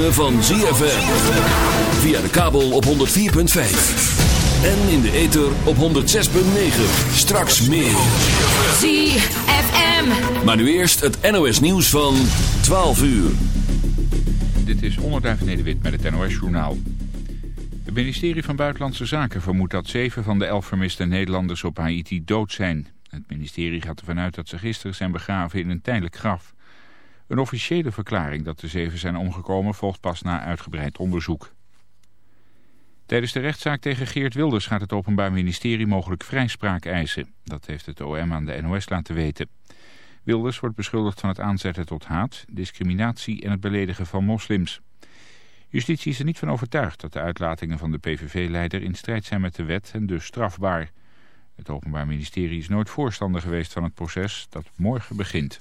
ritme van ZFM. Via de kabel op 104.5. En in de ether op 106.9. Straks meer. ZFM. Maar nu eerst het NOS nieuws van 12 uur. Dit is Onderduif Nederwit met het NOS Journaal. Het ministerie van Buitenlandse Zaken vermoedt dat zeven van de elf vermiste Nederlanders op Haiti dood zijn. Het ministerie gaat ervan uit dat ze gisteren zijn begraven in een tijdelijk graf. Een officiële verklaring dat de zeven zijn omgekomen volgt pas na uitgebreid onderzoek. Tijdens de rechtszaak tegen Geert Wilders gaat het Openbaar Ministerie mogelijk vrijspraak eisen. Dat heeft het OM aan de NOS laten weten. Wilders wordt beschuldigd van het aanzetten tot haat, discriminatie en het beledigen van moslims. Justitie is er niet van overtuigd dat de uitlatingen van de PVV-leider in strijd zijn met de wet en dus strafbaar. Het Openbaar Ministerie is nooit voorstander geweest van het proces dat morgen begint.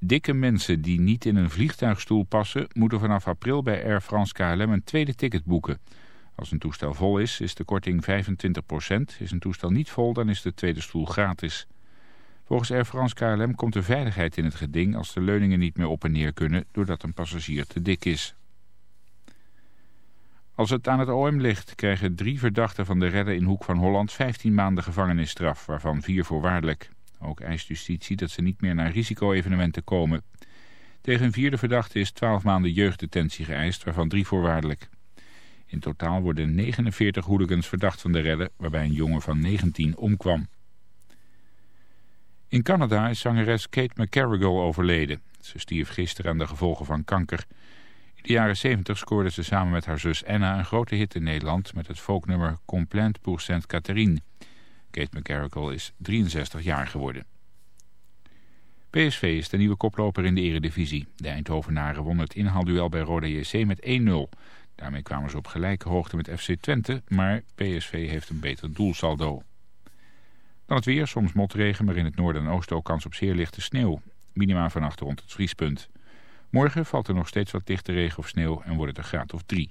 Dikke mensen die niet in een vliegtuigstoel passen... moeten vanaf april bij Air France KLM een tweede ticket boeken. Als een toestel vol is, is de korting 25%. Is een toestel niet vol, dan is de tweede stoel gratis. Volgens Air France KLM komt de veiligheid in het geding... als de leuningen niet meer op en neer kunnen... doordat een passagier te dik is. Als het aan het OM ligt, krijgen drie verdachten van de redden in Hoek van Holland 15 maanden gevangenisstraf, waarvan vier voorwaardelijk. Ook eist justitie dat ze niet meer naar risico-evenementen komen. Tegen een vierde verdachte is 12 maanden jeugddetentie geëist, waarvan drie voorwaardelijk. In totaal worden 49 hooligans verdacht van de redden, waarbij een jongen van 19 omkwam. In Canada is zangeres Kate McCarrigal overleden. Ze stierf gisteren aan de gevolgen van kanker. In de jaren 70 scoorde ze samen met haar zus Anna een grote hit in Nederland... met het folknummer Complaint pour Sainte Catherine... Kate McCarrickle is 63 jaar geworden. PSV is de nieuwe koploper in de eredivisie. De Eindhovenaren won het inhaalduel bij Roda JC met 1-0. Daarmee kwamen ze op gelijke hoogte met FC Twente, maar PSV heeft een beter doelsaldo. Dan het weer, soms motregen, maar in het noorden en oosten ook kans op zeer lichte sneeuw. Minima vannacht rond het vriespunt. Morgen valt er nog steeds wat lichte regen of sneeuw en wordt het een graad of 3.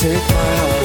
Take my hand.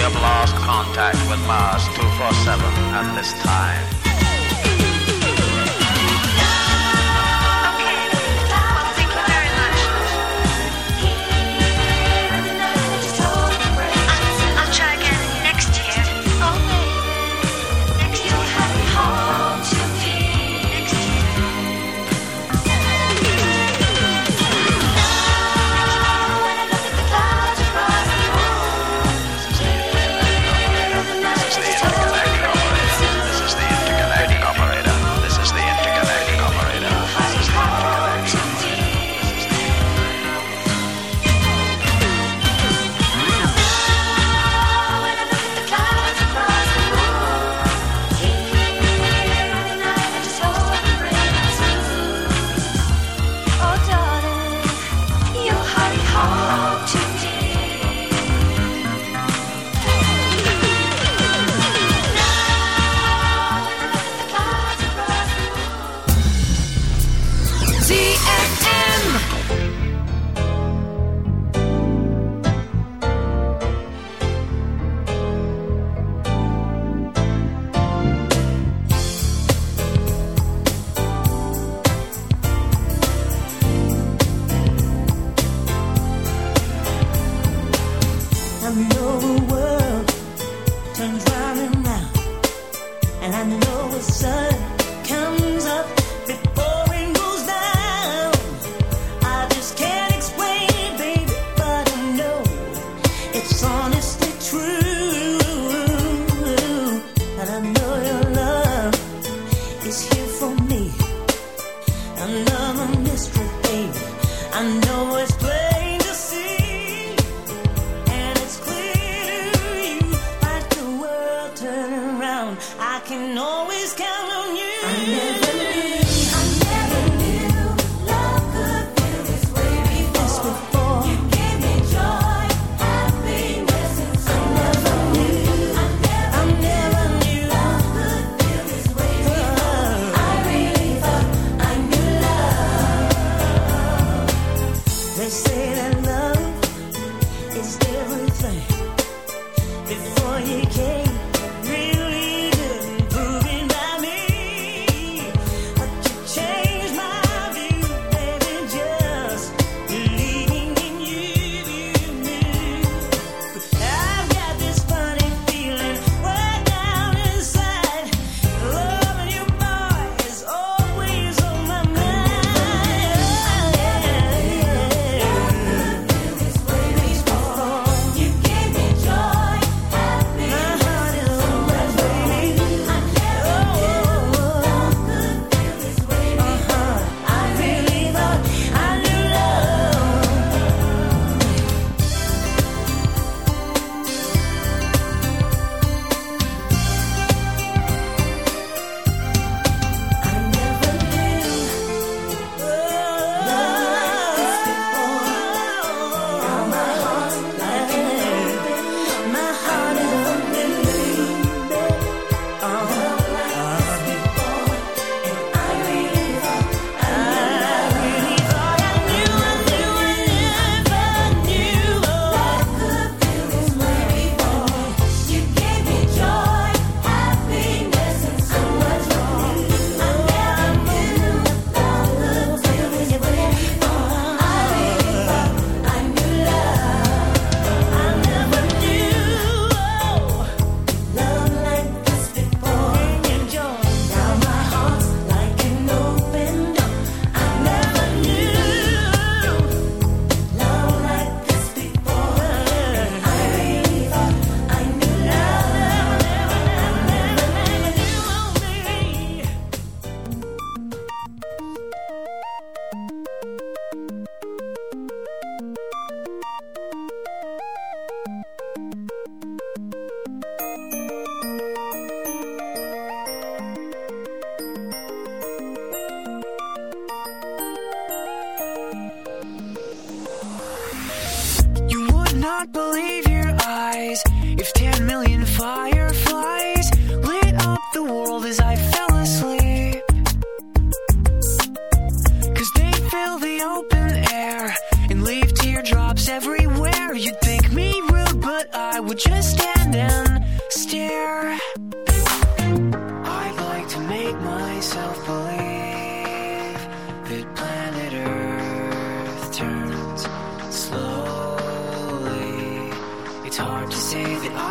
have lost contact with Mars 247 at this time.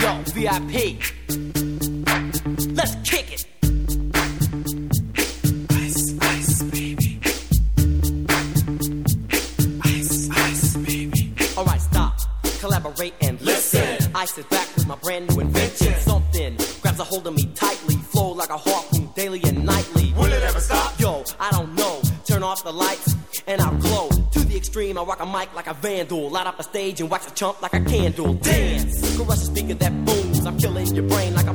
Yo, VIP. mic like a vandal. Light up a stage and wax a chump like a candle. Dance! Crush a speaker that booms. I'm killing your brain like a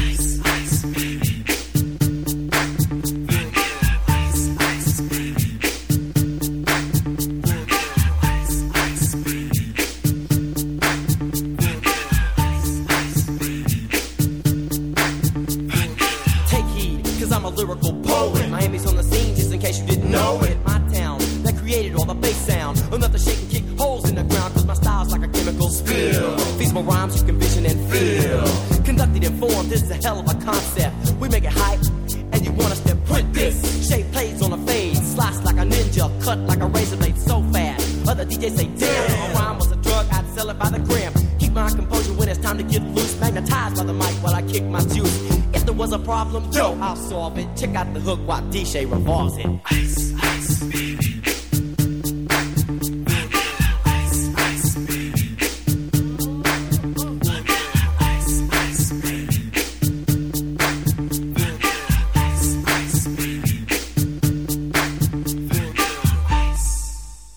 Mars and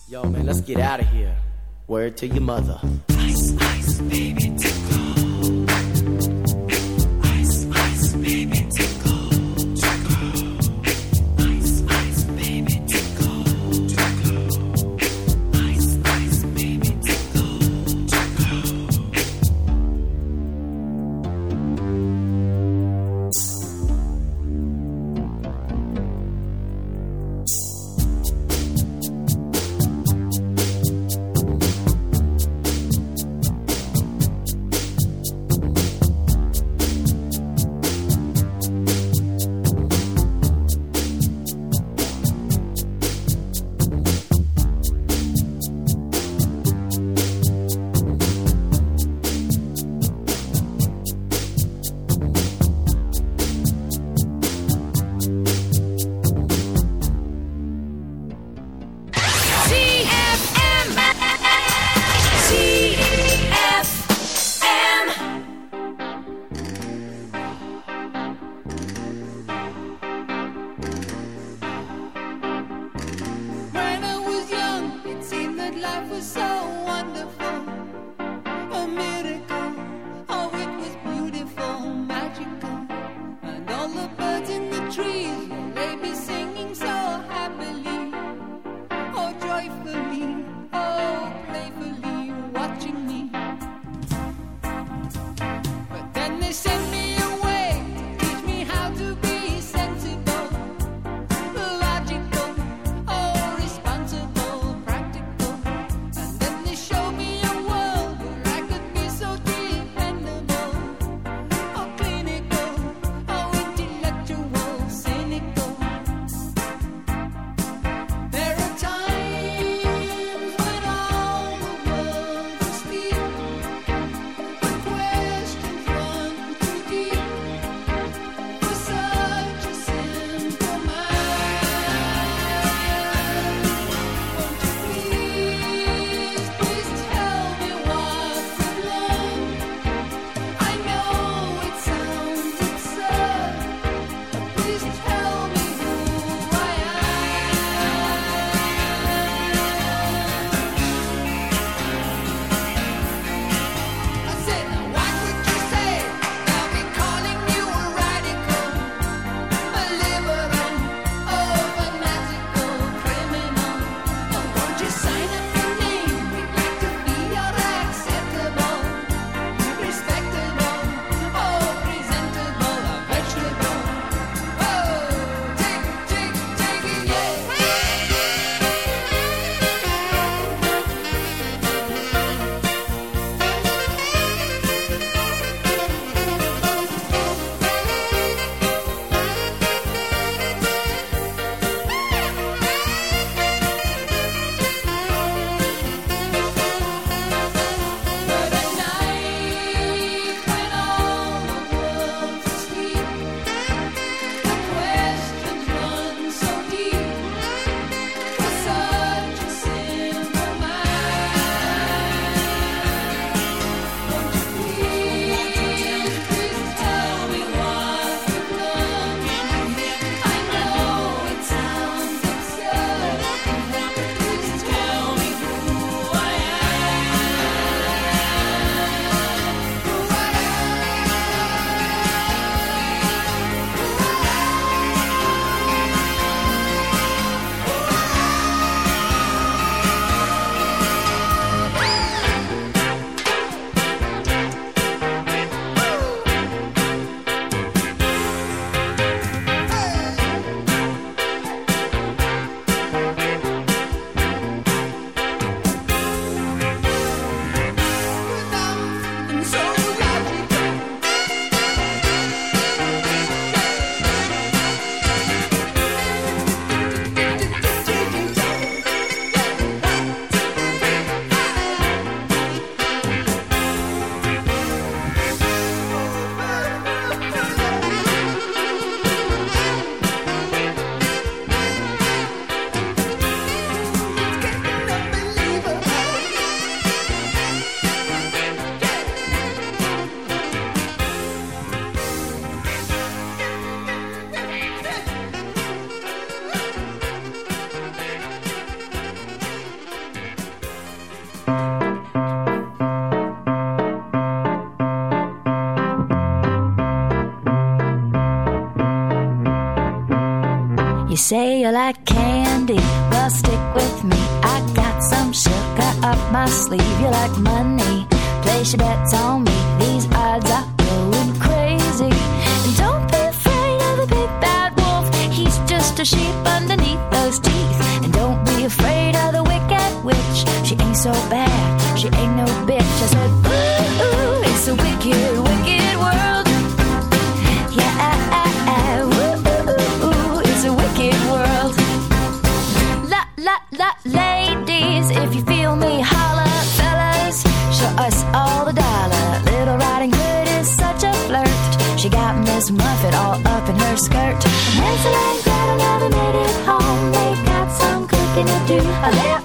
Yo, man, let's get out of here. Word to your mother. my sleeve. You like my can i do a Allez,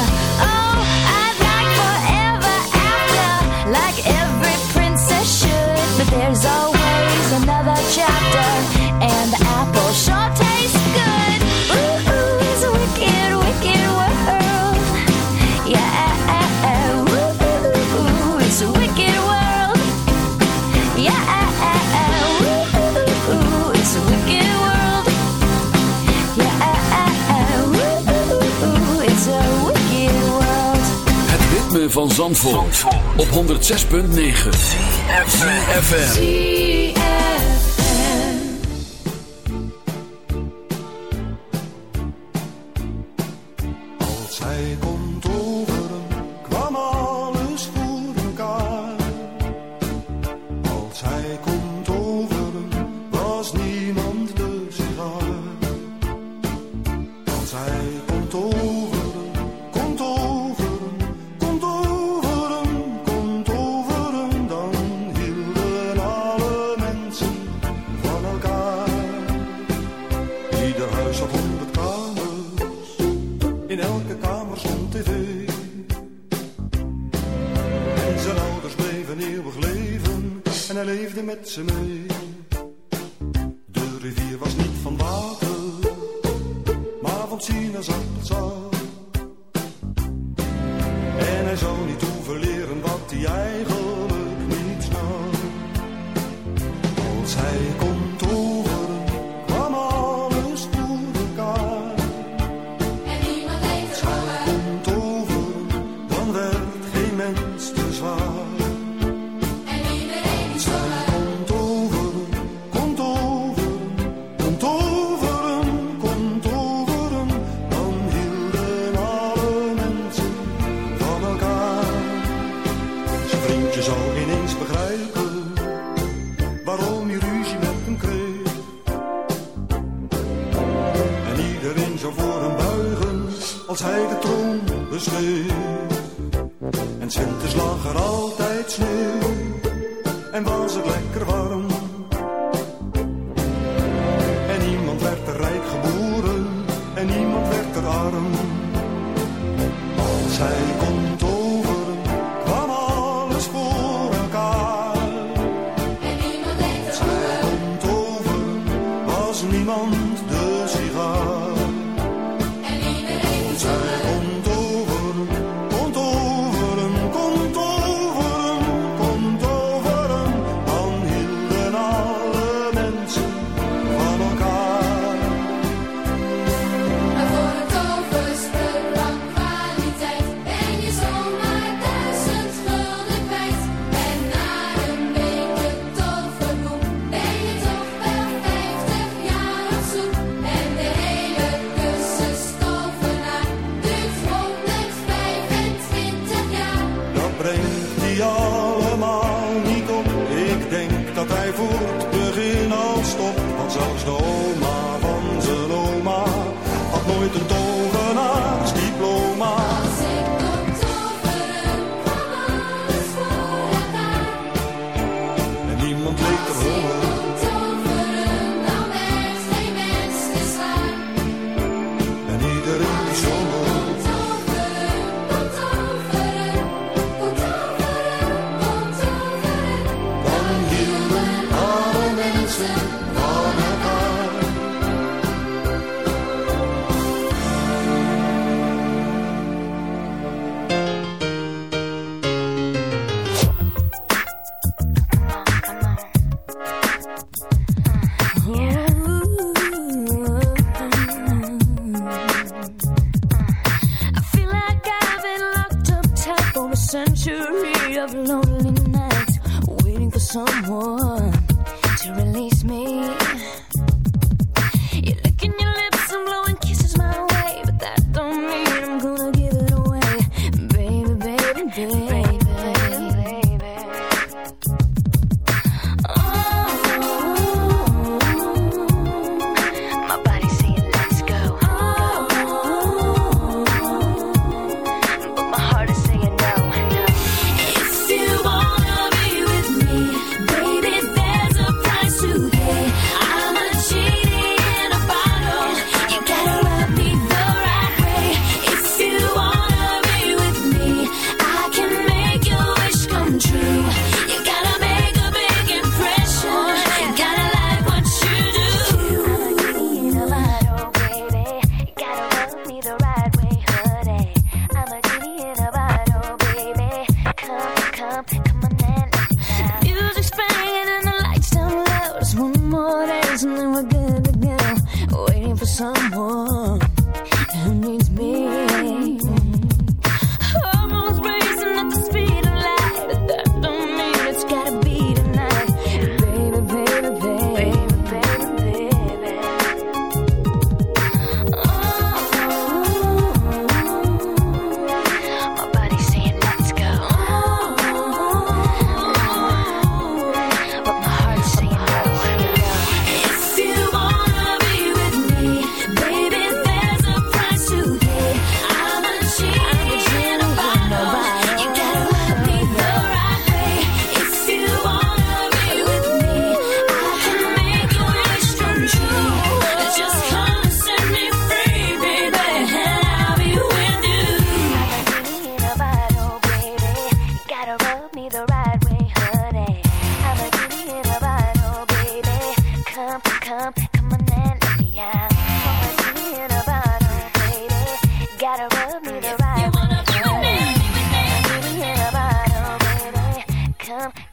chapter, and the apple sure tastes good. Ooh, ooh, it's a wicked, wicked world. Yeah, ooh, ooh, it's a wicked world. Yeah, ooh, ooh, it's a wicked world. Yeah, ooh, ooh, it's a wicked world. Het ritme van Zandvoort, Zandvoort. op 106.9 FM. 太过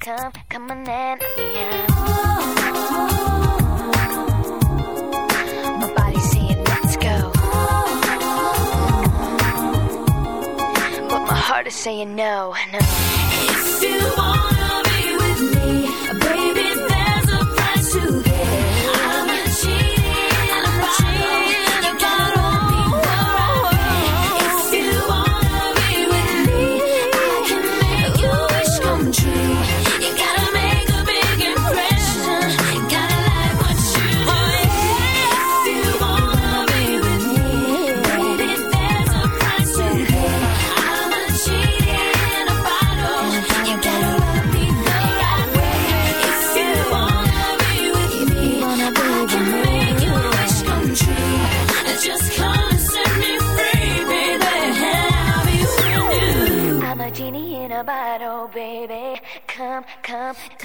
come, come on in. My body's saying let's go, but my heart is saying no, no.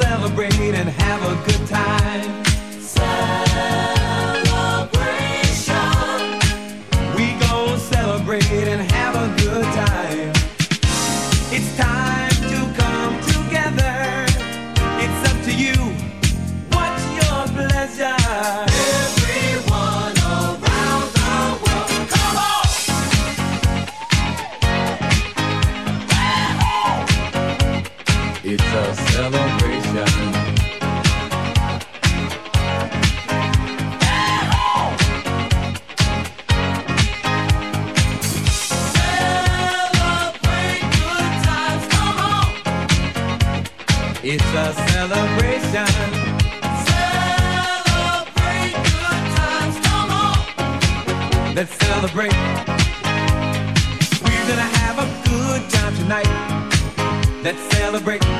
Celebrate and have a good time. Celebration. Let's celebrate.